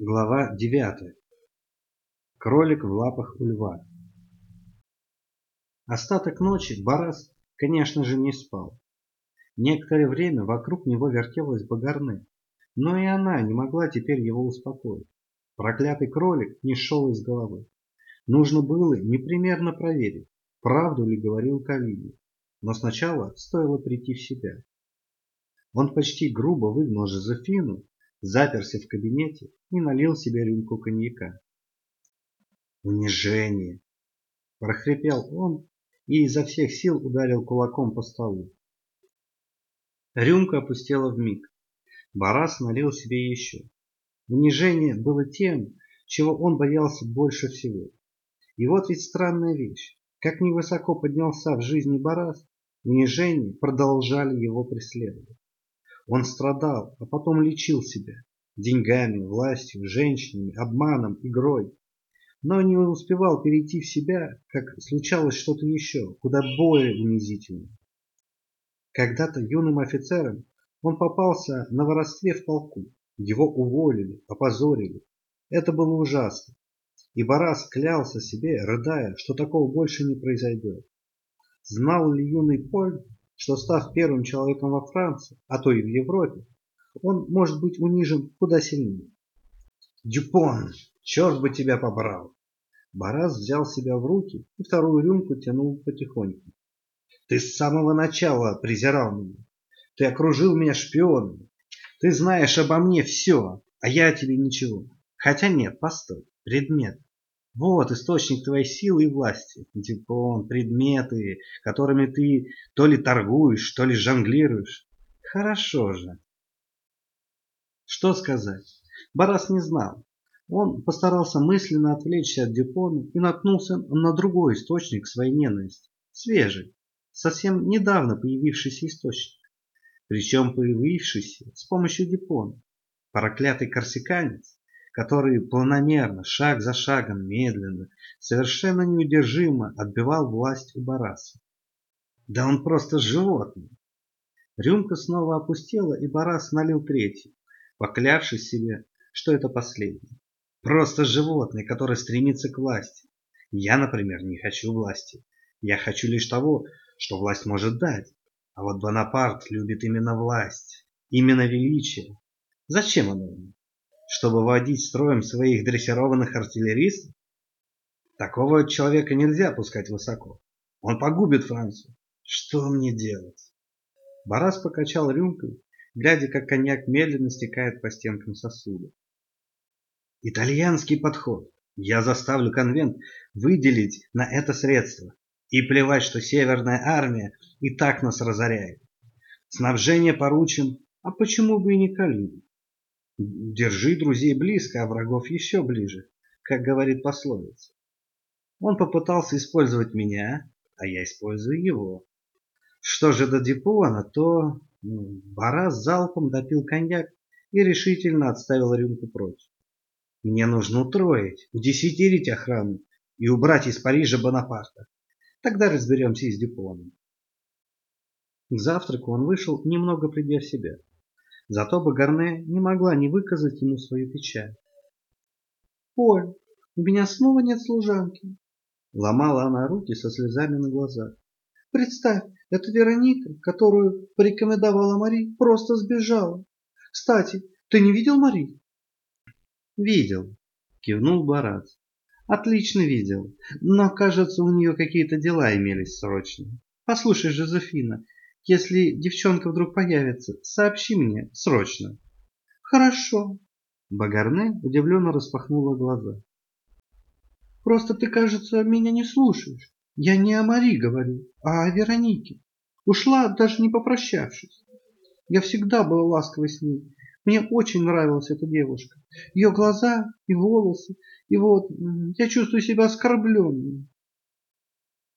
Глава девятая. Кролик в лапах у льва. Остаток ночи Барас, конечно же, не спал. Некоторое время вокруг него вертелась Багарне, но и она не могла теперь его успокоить. Проклятый кролик не шел из головы. Нужно было непременно проверить, правду ли говорил Калини. Но сначала стоило прийти в себя. Он почти грубо выгнал Жозефину, заперся в кабинете и налил себе рюмку коньяка. «Унижение!» – прохрипел он и изо всех сил ударил кулаком по столу. Рюмка опустела в миг. Барас налил себе еще. Унижение было тем, чего он боялся больше всего. И вот ведь странная вещь. Как невысоко поднялся в жизни Барас, унижения продолжали его преследовать. Он страдал, а потом лечил себя деньгами, властью, женщинами, обманом, игрой. Но не успевал перейти в себя, как случалось что-то еще, куда более унизительное. Когда-то юным офицером он попался на воровстве в полку. Его уволили, опозорили. Это было ужасно. И Барас клялся себе, рыдая, что такого больше не произойдет. Знал ли юный Поль, что став первым человеком во Франции, а то и в Европе, он может быть унижен куда сильнее. Дюпон, черт бы тебя побрал! Барас взял себя в руки и вторую рюмку тянул потихоньку. Ты с самого начала презирал меня. Ты окружил меня шпионами. Ты знаешь обо мне все, а я о тебе ничего. Хотя нет, постой, предмет. Вот источник твоей силы и власти. Дюпон, предметы, которыми ты то ли торгуешь, то ли жонглируешь. Хорошо же. Что сказать? Барас не знал. Он постарался мысленно отвлечься от Дюпона и наткнулся на другой источник своей ненависти. Свежий, совсем недавно появившийся источник. Причем появившийся с помощью Дюпона. Проклятый корсиканец, который планомерно, шаг за шагом, медленно, совершенно неудержимо отбивал власть у Бараса. Да он просто животное. Рюмка снова опустела, и Барас налил третий поклявшись себе, что это последнее. Просто животное, которое стремится к власти. Я, например, не хочу власти. Я хочу лишь того, что власть может дать. А вот Бонапарт любит именно власть, именно величие. Зачем оно ему? Чтобы водить строем своих дрессированных артиллеристов? Такого человека нельзя пускать высоко. Он погубит Францию. Что мне делать? Барас покачал рюмкой глядя, как коньяк медленно стекает по стенкам сосуда. Итальянский подход. Я заставлю конвент выделить на это средства. И плевать, что Северная армия и так нас разоряет. Снабжение поручим, а почему бы и не Калине? Держи друзей близко, а врагов еще ближе, как говорит пословица. Он попытался использовать меня, а я использую его. Что же до Дипуана, то Барас залпом допил коньяк и решительно отставил рюмку прочь. Мне нужно утроить, удесятерить охрану и убрать из Парижа Бонапарта. Тогда разберемся и с Дюпоном. К завтраку он вышел, немного придя в себя. Зато Багарне не могла не выказать ему свою печаль. «Поль, у меня снова нет служанки!» Ломала она руки со слезами на глазах. Представь, эта Вероника, которую порекомендовала Мари, просто сбежала. Кстати, ты не видел Мари? Видел, кивнул Барат. Отлично видел, но, кажется, у нее какие-то дела имелись срочные. Послушай, Жозефина, если девчонка вдруг появится, сообщи мне срочно. Хорошо. Багарне удивленно распахнула глаза. Просто ты, кажется, меня не слушаешь. Я не о Мари говорю, а о Веронике. Ушла, даже не попрощавшись. Я всегда был ласковой с ней. Мне очень нравилась эта девушка. Ее глаза и волосы. И вот, я чувствую себя оскорбленным.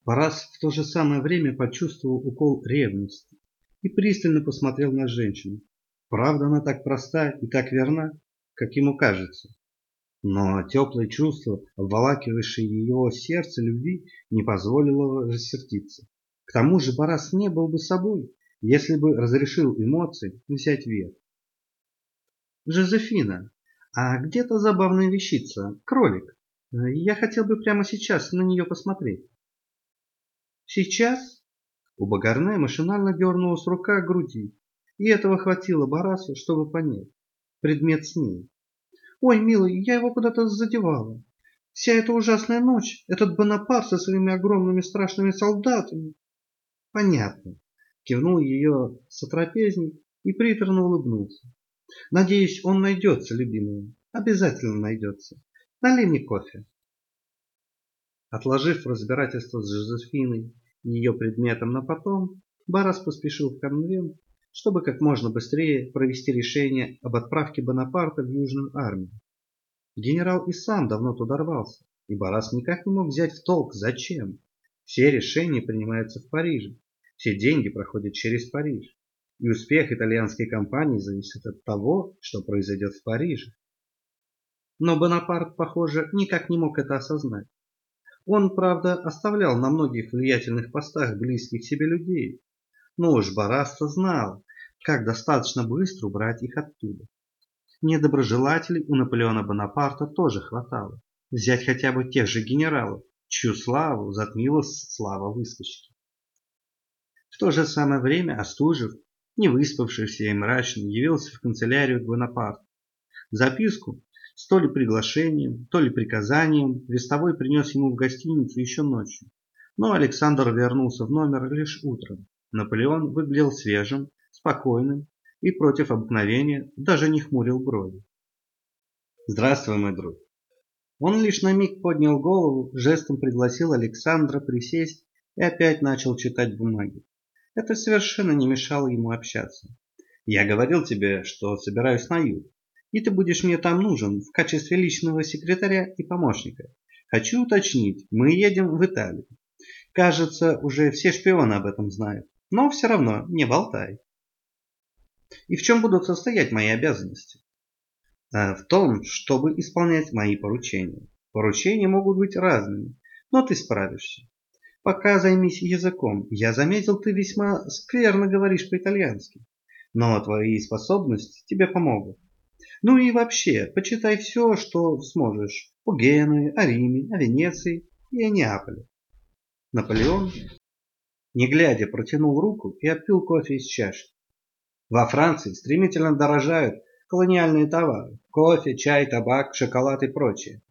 Парас в то же самое время почувствовал укол ревности и пристально посмотрел на женщину. Правда, она так проста и так верна, как ему кажется. Но теплое чувство, обволакивающее ее сердце любви, не позволило рассердиться. К тому же Барас не был бы собой, если бы разрешил эмоции взять верх. «Жозефина, А где-то забавная вещица, кролик. Я хотел бы прямо сейчас на нее посмотреть. Сейчас? У Багарне машинально дернулась рука к груди, и этого хватило Барасу, чтобы понять. Предмет с ней. Ой, милый, я его куда-то задевала. Вся эта ужасная ночь, этот Бонапарт со своими огромными страшными солдатами. Понятно. Кивнул ее сотрапезник и приторно улыбнулся. Надеюсь, он найдется, любимая. Обязательно найдется. Налей мне кофе. Отложив разбирательство с Жозефиной ее предметом на потом, Барас поспешил в конвент, чтобы как можно быстрее провести решение об отправке Бонапарта в Южную армию. Генерал и сам давно туда рвался, и Барас никак не мог взять в толк, зачем. Все решения принимаются в Париже, все деньги проходят через Париж, и успех итальянской кампании зависит от того, что произойдет в Париже. Но Бонапарт, похоже, никак не мог это осознать. Он, правда, оставлял на многих влиятельных постах близких себе людей, но уж Бараста знал, как достаточно быстро убрать их оттуда. Недоброжелателей у Наполеона Бонапарта тоже хватало. Взять хотя бы тех же генералов, чью славу затмила слава выскочки. В то же самое время Остужев, не выспавшийся и мрачный, явился в канцелярию Бонапарта. Записку с то ли приглашением, то ли приказанием Вестовой принес ему в гостиницу еще ночью. Но Александр вернулся в номер лишь утром. Наполеон выглядел свежим, спокойным и против обыкновения даже не хмурил брови. «Здравствуй, мой друг!» Он лишь на миг поднял голову, жестом пригласил Александра присесть и опять начал читать бумаги. Это совершенно не мешало ему общаться. «Я говорил тебе, что собираюсь на юг, и ты будешь мне там нужен в качестве личного секретаря и помощника. Хочу уточнить, мы едем в Италию. Кажется, уже все шпионы об этом знают. Но все равно не болтай. И в чем будут состоять мои обязанности? А в том, чтобы исполнять мои поручения. Поручения могут быть разными, но ты справишься. Пока займись языком. Я заметил, ты весьма скверно говоришь по-итальянски. Но твои способности тебе помогут. Ну и вообще, почитай все, что сможешь. О Генуе, о Риме, о Венеции и о Неаполе. Наполеон не глядя, протянул руку и отпил кофе из чашки. Во Франции стремительно дорожают колониальные товары – кофе, чай, табак, шоколад и прочее.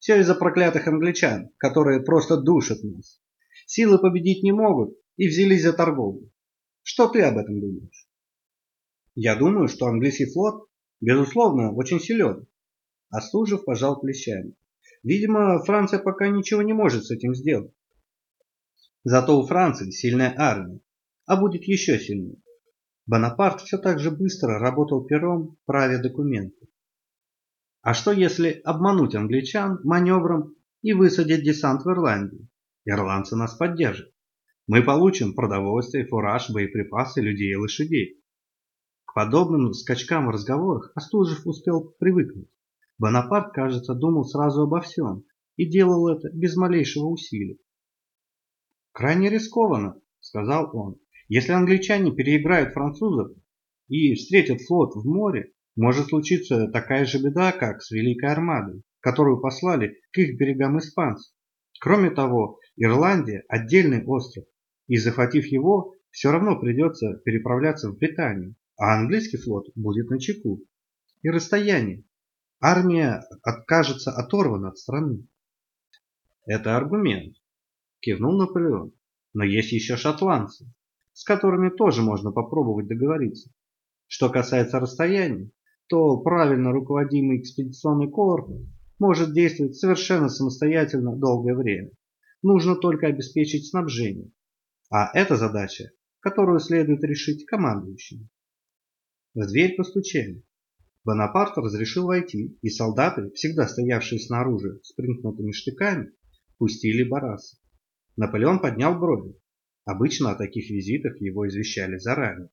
Все из-за проклятых англичан, которые просто душат нас. Силы победить не могут и взялись за торговлю. Что ты об этом думаешь? Я думаю, что английский флот, безусловно, очень силен. Остужев пожал плечами. Видимо, Франция пока ничего не может с этим сделать. Зато у Франции сильная армия, а будет еще сильнее. Бонапарт все так же быстро работал пером, правя документы. А что если обмануть англичан маневром и высадить десант в Ирландии? Ирландцы нас поддержат. Мы получим продовольствие, фураж, боеприпасы, людей и лошадей. Подобным скачкам в разговорах Остужев успел привыкнуть. Бонапарт, кажется, думал сразу обо всем и делал это без малейшего усилия. «Крайне рискованно», — сказал он. «Если англичане переиграют французов и встретят флот в море, может случиться такая же беда, как с Великой Армадой, которую послали к их берегам испанцы. Кроме того, Ирландия – отдельный остров, и захватив его, все равно придется переправляться в Британию, а английский флот будет на чеку. И расстояние. Армия откажется оторвана от страны. Это аргумент кивнул Наполеон. Но есть еще шотландцы, с которыми тоже можно попробовать договориться. Что касается расстояния, то правильно руководимый экспедиционный корпус может действовать совершенно самостоятельно долгое время. Нужно только обеспечить снабжение. А это задача, которую следует решить командующим. В дверь постучали. Бонапарт разрешил войти, и солдаты, всегда стоявшие снаружи с примкнутыми штыками, пустили Бараса. Наполеон поднял брови. Обычно о таких визитах его извещали заранее.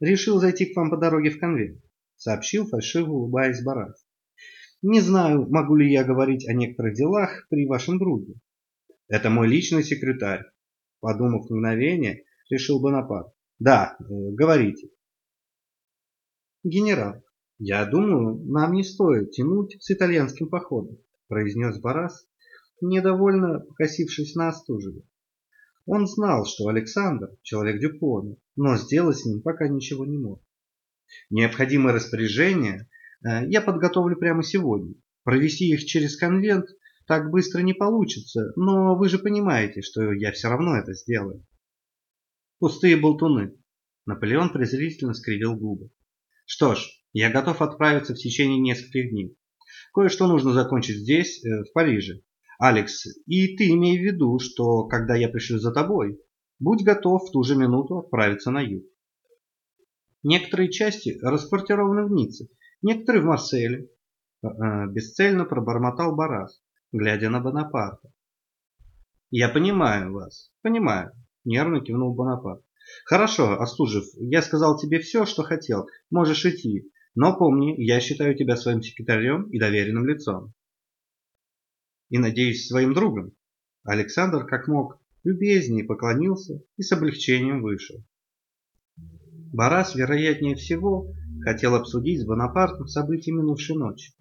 «Решил зайти к вам по дороге в конвент», — сообщил фальшиво улыбаясь Барас. «Не знаю, могу ли я говорить о некоторых делах при вашем друге». «Это мой личный секретарь», — подумав мгновение, решил Бонапарт. «Да, э, говорите». «Генерал, «Я думаю, нам не стоит тянуть с итальянским походом», произнес Барас, недовольно покосившись на Остужева. Он знал, что Александр – человек Дюпона, но сделать с ним пока ничего не мог. Необходимые распоряжения э, я подготовлю прямо сегодня. Провести их через конвент так быстро не получится, но вы же понимаете, что я все равно это сделаю. Пустые болтуны. Наполеон презрительно скривил губы. Что ж, я готов отправиться в течение нескольких дней. Кое-что нужно закончить здесь, э, в Париже. Алекс, и ты имей в виду, что когда я пришлю за тобой, будь готов в ту же минуту отправиться на юг. Некоторые части расквартированы в Ницце, некоторые в Марселе. Э, э, бесцельно пробормотал Барас, глядя на Бонапарта. Я понимаю вас, понимаю, нервно кивнул Бонапарт. Хорошо, Остужев, я сказал тебе все, что хотел, можешь идти. Но помни, я считаю тебя своим секретарем и доверенным лицом. И надеюсь, своим другом. Александр, как мог, любезнее поклонился и с облегчением вышел. Барас, вероятнее всего, хотел обсудить с Бонапартом события минувшей ночи.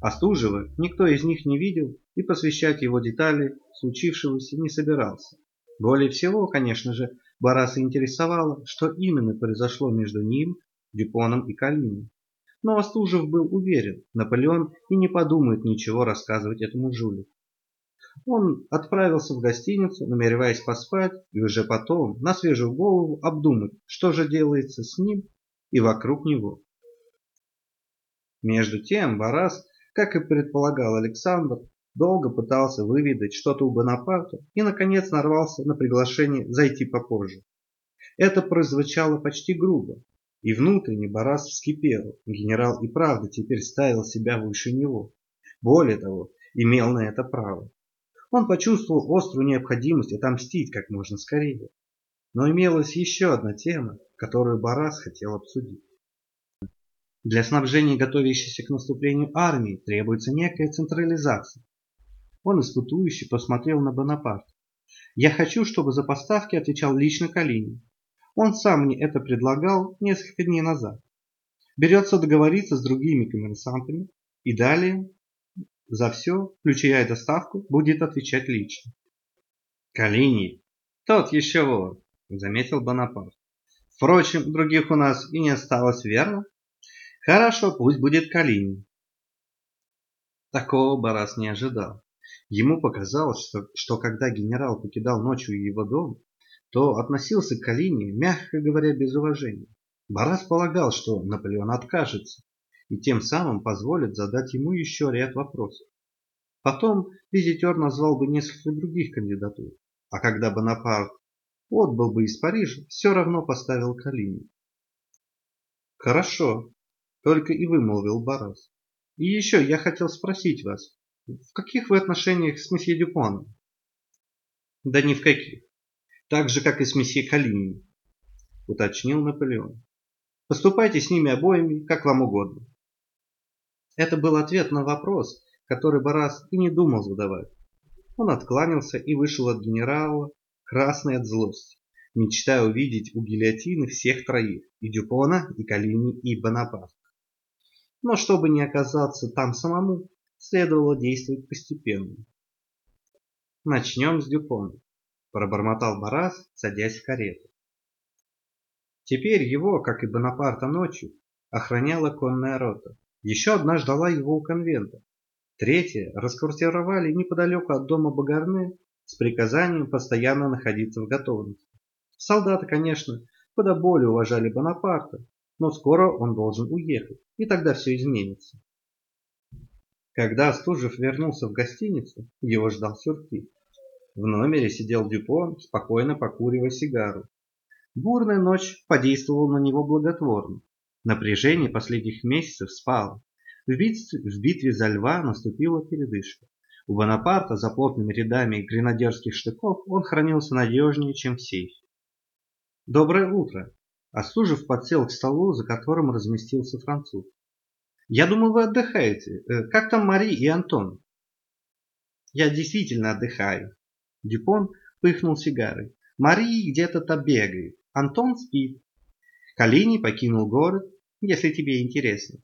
Остужева никто из них не видел и посвящать его детали случившегося не собирался. Более всего, конечно же, Бараса интересовало, что именно произошло между ним, Дюпоном и Калининым. Но Остужев был уверен, Наполеон и не подумает ничего рассказывать этому жулику. Он отправился в гостиницу, намереваясь поспать и уже потом, на свежую голову, обдумать, что же делается с ним и вокруг него. Между тем Барас, как и предполагал Александр, долго пытался выведать что-то у Бонапарта и, наконец, нарвался на приглашение зайти попозже. Это прозвучало почти грубо, и внутренне Барас вскипел. Генерал и правда теперь ставил себя выше него. Более того, имел на это право. Он почувствовал острую необходимость отомстить как можно скорее. Но имелась еще одна тема, которую Барас хотел обсудить. Для снабжения готовящейся к наступлению армии требуется некая централизация. Он испытующе посмотрел на Бонапарта. «Я хочу, чтобы за поставки отвечал лично Калинин. Он сам мне это предлагал несколько дней назад. Берется договориться с другими коммерсантами и далее за все, включая доставку, будет отвечать лично. Калини, тот еще вор, заметил Бонапарт. Впрочем, других у нас и не осталось, верно? Хорошо, пусть будет Калини. Такого Барас не ожидал. Ему показалось, что, что когда генерал покидал ночью его дом, то относился к Калине, мягко говоря, без уважения. Барас полагал, что Наполеон откажется и тем самым позволит задать ему еще ряд вопросов. Потом визитер назвал бы несколько других кандидатур, а когда Бонапарт отбыл бы из Парижа, все равно поставил Калини. «Хорошо», — только и вымолвил Барас. «И еще я хотел спросить вас, в каких вы отношениях с месье Дюпоном?» «Да ни в каких так же, как и с месье Калининым, уточнил Наполеон. Поступайте с ними обоими, как вам угодно. Это был ответ на вопрос, который Барас и не думал задавать. Он откланялся и вышел от генерала, красный от злости, мечтая увидеть у гильотины всех троих, и Дюпона, и Калини, и Бонапарта. Но чтобы не оказаться там самому, следовало действовать постепенно. Начнем с Дюпона пробормотал Барас, садясь в карету. Теперь его, как и Бонапарта ночью, охраняла конная рота. Еще одна ждала его у конвента. Третья расквартировали неподалеку от дома Багарне с приказанием постоянно находиться в готовности. Солдаты, конечно, куда более уважали Бонапарта, но скоро он должен уехать, и тогда все изменится. Когда Стужев вернулся в гостиницу, его ждал сюрприз. В номере сидел Дюпон, спокойно покуривая сигару. Бурная ночь подействовала на него благотворно. Напряжение последних месяцев спало. В битве, в битве за льва наступила передышка. У Бонапарта за плотными рядами гренадерских штыков он хранился надежнее, чем в сейфе. «Доброе утро!» Остужев подсел к столу, за которым разместился француз. «Я думал, вы отдыхаете. Э, как там Мари и Антон?» «Я действительно отдыхаю», Дюпон пыхнул сигарой. Мария где-то-то бегает. Антон спит. Калини покинул город, если тебе интересно.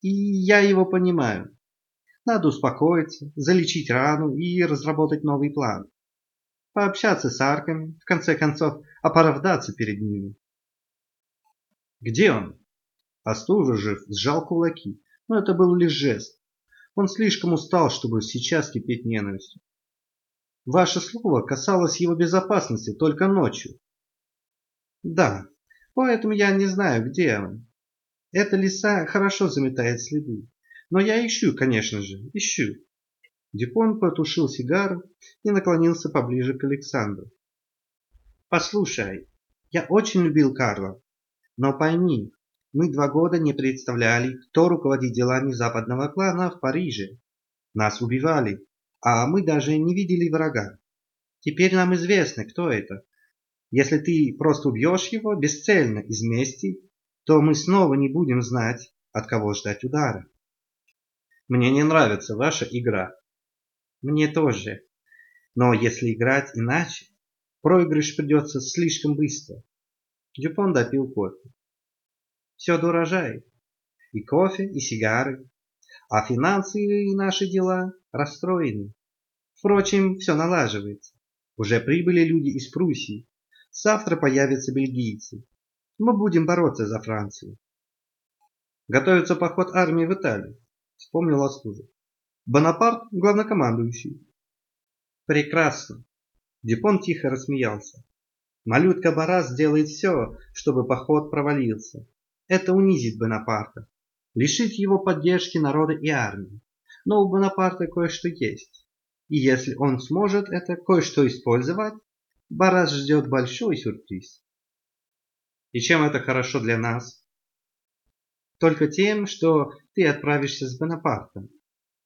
И я его понимаю. Надо успокоиться, залечить рану и разработать новый план. Пообщаться с арками, в конце концов, оправдаться перед ними. Где он? Остужев сжал кулаки, но это был лишь жест. Он слишком устал, чтобы сейчас кипеть ненавистью. Ваше слово касалось его безопасности только ночью. Да, поэтому я не знаю, где он. Эта лиса хорошо заметает следы. Но я ищу, конечно же, ищу. Дюпон потушил сигару и наклонился поближе к Александру. Послушай, я очень любил Карла, но пойми, мы два года не представляли, кто руководит делами западного клана в Париже. Нас убивали, а мы даже не видели врага. Теперь нам известно, кто это. Если ты просто убьешь его бесцельно из мести, то мы снова не будем знать, от кого ждать удара. Мне не нравится ваша игра. Мне тоже. Но если играть иначе, проигрыш придется слишком быстро. Дюпон допил кофе. Все дорожает. И кофе, и сигары. А финансовые наши дела расстроены. Впрочем, все налаживается. Уже прибыли люди из Пруссии. Завтра появятся бельгийцы. Мы будем бороться за Францию. Готовится поход армии в Италию, вспомнил Остужев. Бонапарт главнокомандующий. Прекрасно. Дюпон тихо рассмеялся. Малютка Барас сделает все, чтобы поход провалился. Это унизит Бонапарта, лишит его поддержки народа и армии. Но у Бонапарта кое-что есть. И если он сможет это кое-что использовать, Барас ждет большой сюрприз. И чем это хорошо для нас? Только тем, что ты отправишься с Бонапартом.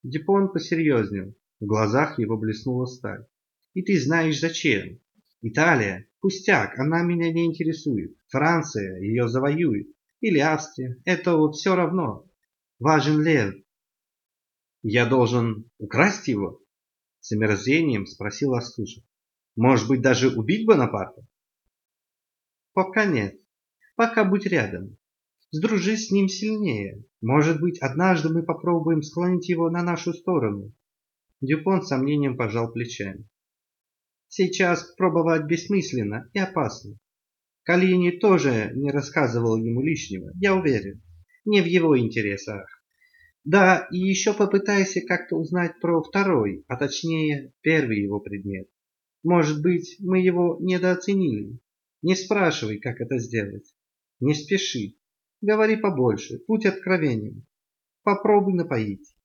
Дипон посерьезнел. В глазах его блеснула сталь. И ты знаешь зачем. Италия – пустяк, она меня не интересует. Франция ее завоюет. Или Австрия. Это все равно. Важен лев. Я должен украсть его? С омерзением спросил Остужев. Может быть, даже убить Бонапарта? Пока нет. Пока будь рядом. Сдружись с ним сильнее. Может быть, однажды мы попробуем склонить его на нашу сторону. Дюпон с сомнением пожал плечами. Сейчас пробовать бессмысленно и опасно. Калини тоже не рассказывал ему лишнего, я уверен. Не в его интересах. Да, и еще попытайся как-то узнать про второй, а точнее первый его предмет. Может быть, мы его недооценили. Не спрашивай, как это сделать. Не спеши. Говори побольше, будь откровенен. Попробуй напоить.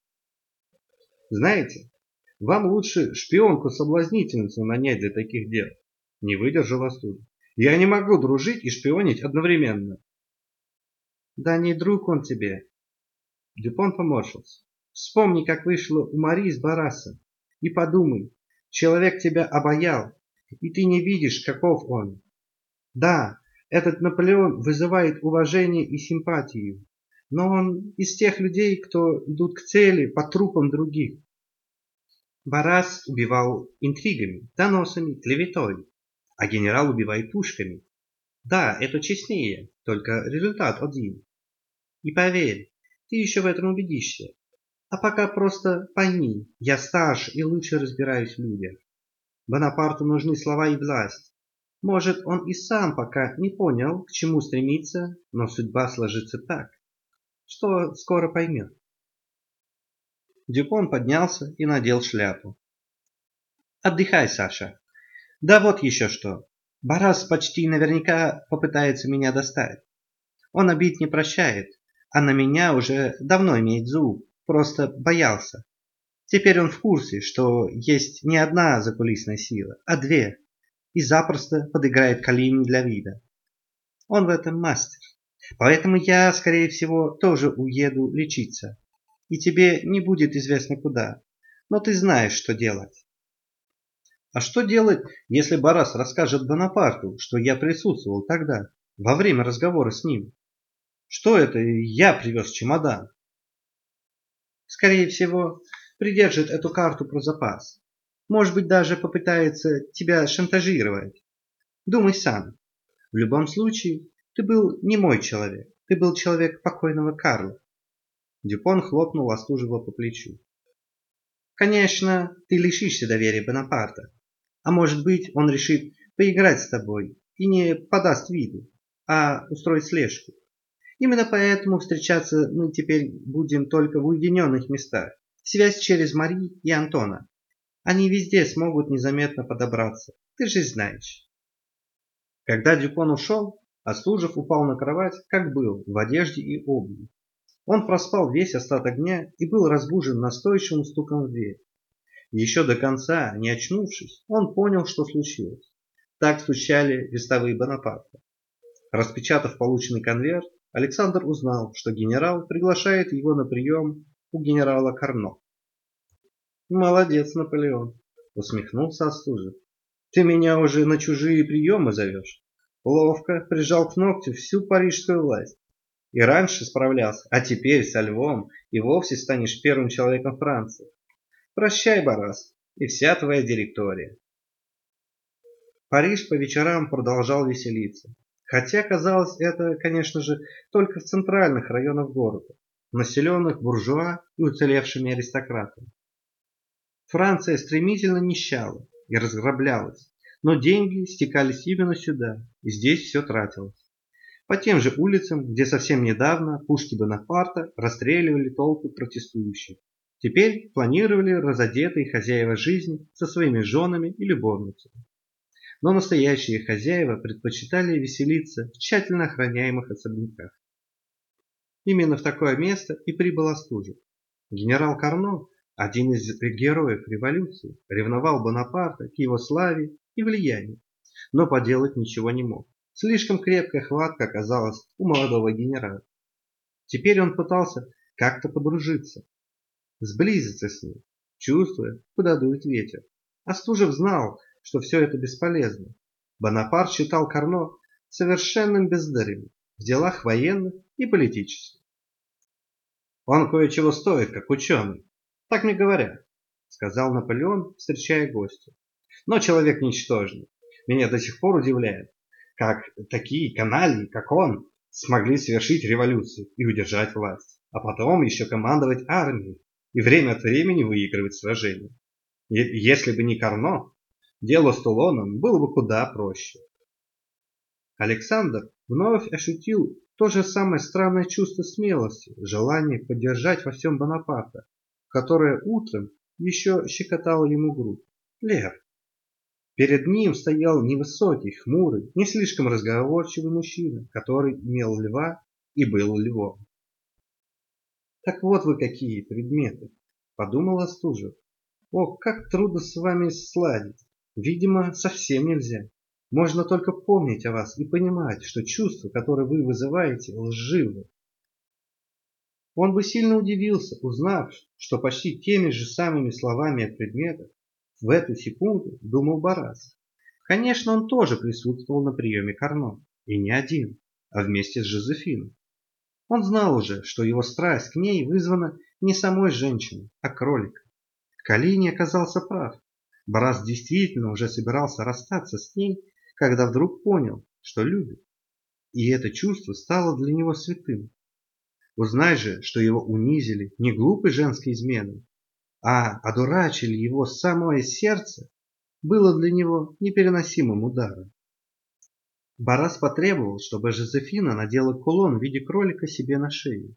Знаете, вам лучше шпионку-соблазнительницу нанять для таких дел. Не выдержал остуда. Я не могу дружить и шпионить одновременно. Да не друг он тебе, Дюпон поморщился. Вспомни, как вышло у Мари из Бараса. И подумай, человек тебя обаял, и ты не видишь, каков он. Да, этот Наполеон вызывает уважение и симпатию, но он из тех людей, кто идут к цели по трупам других. Барас убивал интригами, доносами, клеветой, а генерал убивает пушками. Да, это честнее, только результат один. И поверь, ты еще в этом убедишься. А пока просто пойми, я старше и лучше разбираюсь в людях. Бонапарту нужны слова и власть. Может, он и сам пока не понял, к чему стремиться, но судьба сложится так, что скоро поймет. Дюпон поднялся и надел шляпу. Отдыхай, Саша. Да вот еще что. Барас почти наверняка попытается меня достать. Он обид не прощает, а на меня уже давно имеет зуб, просто боялся. Теперь он в курсе, что есть не одна закулисная сила, а две, и запросто подыграет Калине для вида. Он в этом мастер. Поэтому я, скорее всего, тоже уеду лечиться. И тебе не будет известно куда. Но ты знаешь, что делать. А что делать, если Барас расскажет Бонапарту, что я присутствовал тогда, во время разговора с ним? Что это я привез чемодан? Скорее всего, придержит эту карту про запас. Может быть, даже попытается тебя шантажировать. Думай сам. В любом случае, ты был не мой человек. Ты был человек покойного Карла. Дюпон хлопнул Остужева по плечу. Конечно, ты лишишься доверия Бонапарта. А может быть, он решит поиграть с тобой и не подаст виду, а устроить слежку. Именно поэтому встречаться мы теперь будем только в уединенных местах. Связь через Мари и Антона. Они везде смогут незаметно подобраться. Ты же знаешь. Когда Дюпон ушел, Остужев упал на кровать, как был, в одежде и обуви. Он проспал весь остаток дня и был разбужен настойчивым стуком в дверь. Еще до конца, не очнувшись, он понял, что случилось. Так стучали вестовые Бонапарта. Распечатав полученный конверт, Александр узнал, что генерал приглашает его на прием у генерала Карно. «Молодец, Наполеон!» — усмехнулся Остужев. «Ты меня уже на чужие приемы зовешь?» Ловко прижал к ногтю всю парижскую власть. И раньше справлялся, а теперь со львом и вовсе станешь первым человеком Франции. Прощай, Барас, и вся твоя директория. Париж по вечерам продолжал веселиться. Хотя казалось это, конечно же, только в центральных районах города, населенных буржуа и уцелевшими аристократами. Франция стремительно нищала и разграблялась, но деньги стекались именно сюда, и здесь все тратилось. По тем же улицам, где совсем недавно пушки Бонапарта расстреливали толпы протестующих. Теперь планировали разодетые хозяева жизни со своими женами и любовницами. Но настоящие хозяева предпочитали веселиться в тщательно охраняемых особняках. Именно в такое место и прибыл Остужев. Генерал Карно, один из героев революции, ревновал Бонапарта к его славе и влиянию, но поделать ничего не мог. Слишком крепкая хватка оказалась у молодого генерала. Теперь он пытался как-то подружиться, сблизиться с ним, чувствуя, куда дует ветер. Остужев знал, что все это бесполезно. Бонапарт считал Карно совершенным бездарем в делах военных и политических. Он кое-чего стоит, как ученый. Так мне говорят, сказал Наполеон, встречая гостя. Но человек ничтожный. Меня до сих пор удивляет, как такие канальи, как он, смогли совершить революцию и удержать власть, а потом еще командовать армией и время от времени выигрывать сражения. И если бы не Карно, дело с Тулоном было бы куда проще. Александр вновь ощутил то же самое странное чувство смелости, желание поддержать во всем Бонапарта, которое утром еще щекотало ему грудь. Лев, Перед ним стоял невысокий, хмурый, не слишком разговорчивый мужчина, который имел льва и был львом. «Так вот вы какие предметы!» – подумал Остужев. «О, как трудно с вами сладить! Видимо, совсем нельзя. Можно только помнить о вас и понимать, что чувства, которые вы вызываете, лживы. Он бы сильно удивился, узнав, что почти теми же самыми словами о предметах в эту секунду думал Барас. Конечно, он тоже присутствовал на приеме Карно. И не один, а вместе с Жозефиной. Он знал уже, что его страсть к ней вызвана не самой женщиной, а кроликом. Калини оказался прав. Барас действительно уже собирался расстаться с ней, когда вдруг понял, что любит. И это чувство стало для него святым. Узнай же, что его унизили не глупой женской изменой, а одурачили его самое сердце, было для него непереносимым ударом. Барас потребовал, чтобы Жозефина надела кулон в виде кролика себе на шею.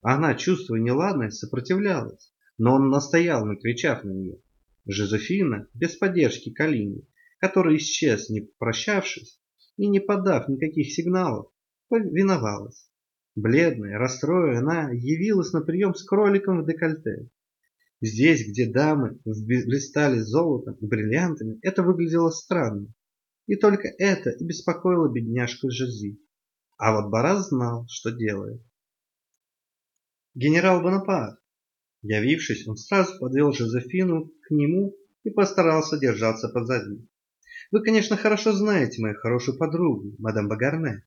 Она, чувствуя неладное, сопротивлялась, но он настоял, накричав на нее. Жозефина, без поддержки Калини, который исчез, не попрощавшись и не подав никаких сигналов, повиновалась. Бледная, расстроенная, она явилась на прием с кроликом в декольте. Здесь, где дамы блистали золотом и бриллиантами, это выглядело странно. И только это и беспокоило бедняжку Жози. А вот Барас знал, что делает. Генерал Бонапарт. Явившись, он сразу подвел Жозефину к нему и постарался держаться позади. Вы, конечно, хорошо знаете мою хорошую подругу, мадам Багарне.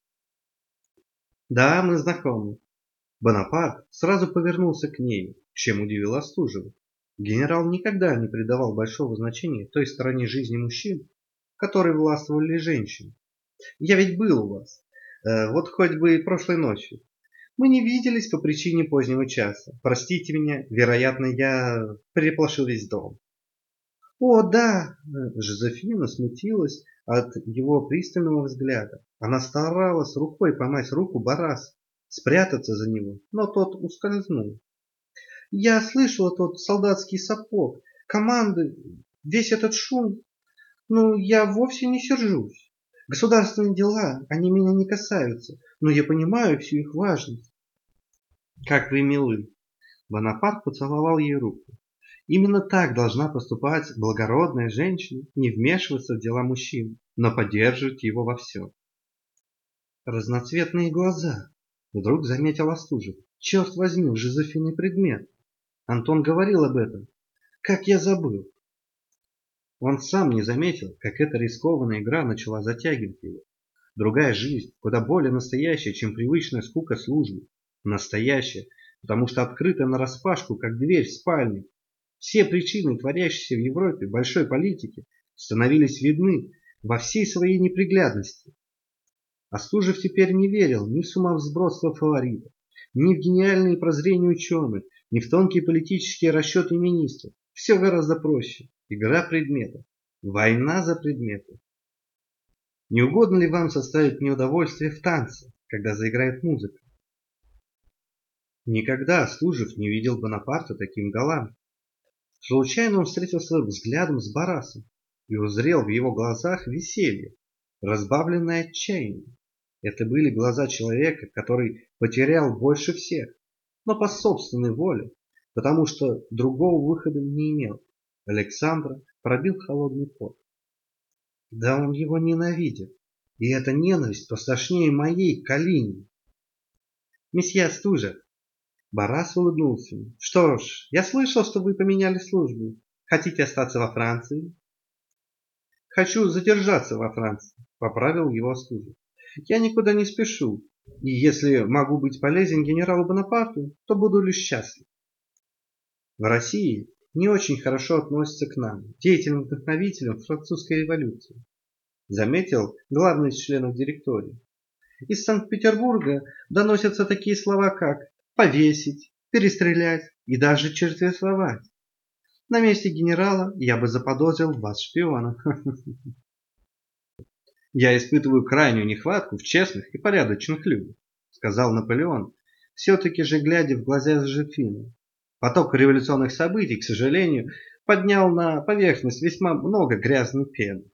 Да, мы знакомы. Бонапарт сразу повернулся к ней, чем удивил Остужева. Генерал никогда не придавал большого значения той стороне жизни мужчин, которой властвовали женщины. Я ведь был у вас, э, вот хоть бы и прошлой ночью. Мы не виделись по причине позднего часа. Простите меня, вероятно, я переплошил весь дом. О, да! Жозефина смутилась от его пристального взгляда. Она старалась рукой поймать руку Барас, спрятаться за него, но тот ускользнул. Я слышала тот солдатский сапог, команды, весь этот шум. Ну, я вовсе не сержусь. Государственные дела, они меня не касаются, но я понимаю всю их важность. Как вы милы. Бонапарт поцеловал ей руку. Именно так должна поступать благородная женщина, не вмешиваться в дела мужчин, но поддерживать его во всем. Разноцветные глаза. Вдруг заметил Остужев. Черт возьми, у Жозефины предмет. Антон говорил об этом. Как я забыл. Он сам не заметил, как эта рискованная игра начала затягивать его. Другая жизнь, куда более настоящая, чем привычная скука службы. Настоящая, потому что открыта нараспашку, как дверь в спальне. Все причины, творящиеся в Европе большой политики, становились видны во всей своей неприглядности. Остужев теперь не верил ни в сумасбродство фаворита, ни в гениальные прозрения ученых, ни в тонкие политические расчеты министров. Все гораздо проще. Игра предметов. Война за предметы. Не угодно ли вам составить мне удовольствие в танце, когда заиграет музыка? Никогда Служев не видел Бонапарта таким галантным. Случайно он встретился взглядом с Барасом и узрел в его глазах веселье, разбавленное отчаянием. Это были глаза человека, который потерял больше всех, но по собственной воле, потому что другого выхода не имел. Александра пробил холодный пот. Да он его ненавидит, и эта ненависть пострашнее моей Калини. Месье Стужа, Барас улыбнулся. Что ж, я слышал, что вы поменяли службу. Хотите остаться во Франции? Хочу задержаться во Франции, поправил его Стужа. Я никуда не спешу, и если могу быть полезен генералу Бонапарту, то буду лишь счастлив. В России не очень хорошо относятся к нам, деятельным вдохновителям французской революции, заметил главный из членов директории. Из Санкт-Петербурга доносятся такие слова, как «повесить», «перестрелять» и даже «чертвествовать». На месте генерала я бы заподозрил вас шпиона. Я испытываю крайнюю нехватку в честных и порядочных людях, сказал Наполеон, все-таки же глядя в глаза Жозефины. Поток революционных событий, к сожалению, поднял на поверхность весьма много грязной пены.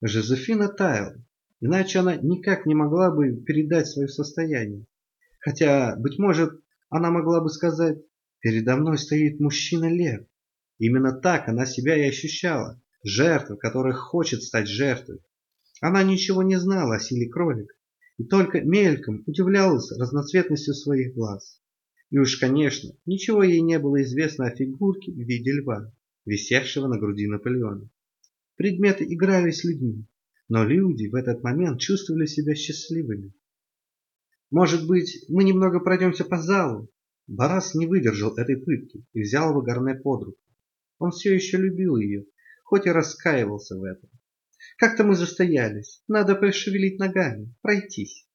Жозефина таяла, иначе она никак не могла бы передать свое состояние. Хотя, быть может, она могла бы сказать, передо мной стоит мужчина-лев. Именно так она себя и ощущала, жертва, которая хочет стать жертвой. Она ничего не знала о силе кролика и только мельком удивлялась разноцветностью своих глаз. И уж, конечно, ничего ей не было известно о фигурке в виде льва, висевшего на груди Наполеона. Предметы играли с людьми, но люди в этот момент чувствовали себя счастливыми. Может быть, мы немного пройдемся по залу? Барас не выдержал этой пытки и взял его Гарне под руку. Он все еще любил ее, хоть и раскаивался в этом. Как-то мы застоялись, надо пошевелить ногами, пройтись.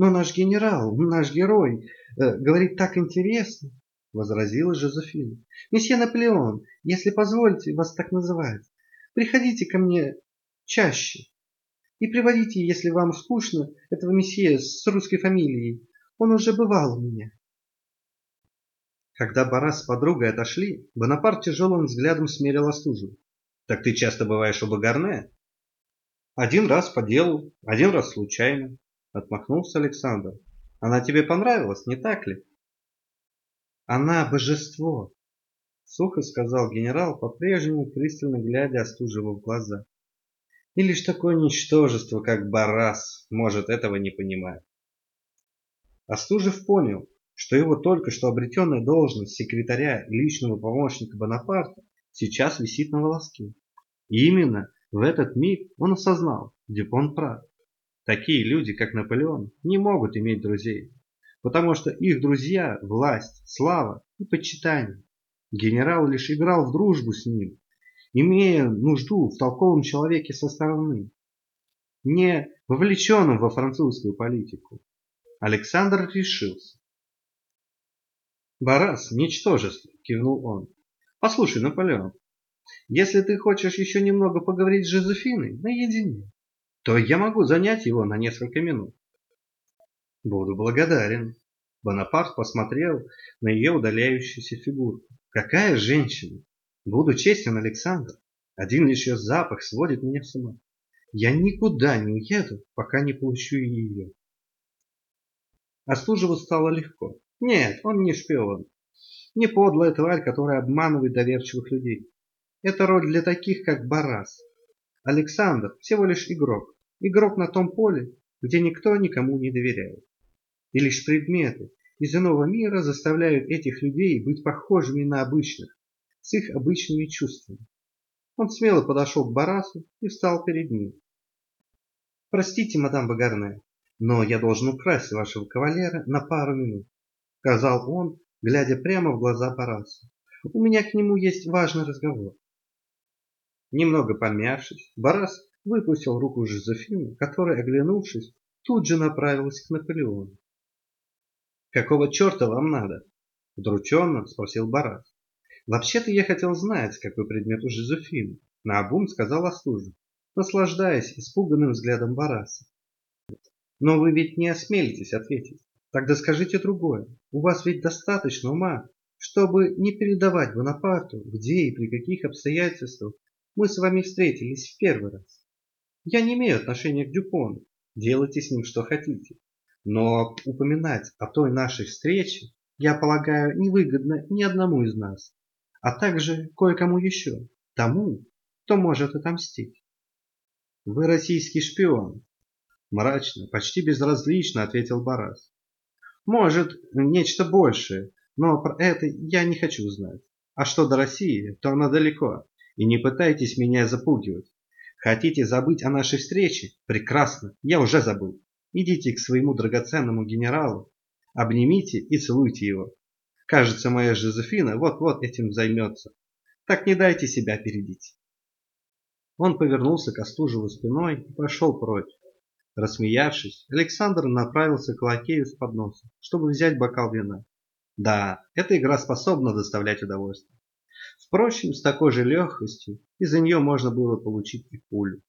Но наш генерал, наш герой, э, говорит так интересно, возразила Жозефина. Месье Наполеон, если позволите вас так называть, приходите ко мне чаще и приводите, если вам скучно, этого месье с русской фамилией. Он уже бывал у меня. Когда Барас с подругой отошли, Бонапарт тяжелым взглядом смерил Остужу. «Так ты часто бываешь у Багарне?» «Один раз по делу, один раз случайно. Отмахнулся Александр. Она тебе понравилась, не так ли? Она божество, сухо сказал генерал, по-прежнему пристально глядя Остужеву в глаза. И лишь такое ничтожество, как Барас, может этого не понимать. Остужев понял, что его только что обретенная должность секретаря и личного помощника Бонапарта сейчас висит на волоске. И именно в этот миг он осознал, где он прав. Такие люди, как Наполеон, не могут иметь друзей, потому что их друзья – власть, слава и почитание. Генерал лишь играл в дружбу с ним, имея нужду в толковом человеке со стороны, не вовлеченном во французскую политику. Александр решился. «Барас, ничтожество!» – кивнул он. «Послушай, Наполеон, если ты хочешь еще немного поговорить с Жозефиной наедине, то я могу занять его на несколько минут». «Буду благодарен». Бонапарт посмотрел на ее удаляющуюся фигуру. «Какая женщина! Буду честен, Александр. Один лишь ее запах сводит меня с ума. Я никуда не уеду, пока не получу ее». Остужеву стало легко. Нет, он не шпион. Не подлая тварь, которая обманывает доверчивых людей. Это роль для таких, как Барас. Александр всего лишь игрок. Игрок на том поле, где никто никому не доверяет. И лишь предметы из иного мира заставляют этих людей быть похожими на обычных, с их обычными чувствами. Он смело подошел к Барасу и встал перед ним. «Простите, мадам Багарне, но я должен украсть вашего кавалера на пару минут сказал он, глядя прямо в глаза Парасу. У меня к нему есть важный разговор. Немного помявшись, Барас выпустил руку Жозефины, которая, оглянувшись, тут же направилась к Наполеону. «Какого черта вам надо?» – удрученно спросил Барас. «Вообще-то я хотел знать, какой предмет у Жозефины», – наобум сказал Остужин, наслаждаясь испуганным взглядом Бараса. «Но вы ведь не осмелитесь ответить. Тогда скажите другое. У вас ведь достаточно ума, чтобы не передавать Бонапарту, где и при каких обстоятельствах мы с вами встретились в первый раз. Я не имею отношения к Дюпону. Делайте с ним что хотите. Но упоминать о той нашей встрече, я полагаю, невыгодно ни одному из нас, а также кое-кому еще, тому, кто может отомстить. Вы российский шпион. Мрачно, почти безразлично ответил Барас. Может, нечто большее, но про это я не хочу знать. А что до России, то она далеко, и не пытайтесь меня запугивать. Хотите забыть о нашей встрече? Прекрасно, я уже забыл. Идите к своему драгоценному генералу, обнимите и целуйте его. Кажется, моя Жозефина вот-вот этим займется. Так не дайте себя опередить. Он повернулся к Остужеву спиной и пошел прочь. Рассмеявшись, Александр направился к лакею с подносом, чтобы взять бокал вина. Да, эта игра способна доставлять удовольствие. Впрочем, с такой же легкостью из-за нее можно было получить и пулю.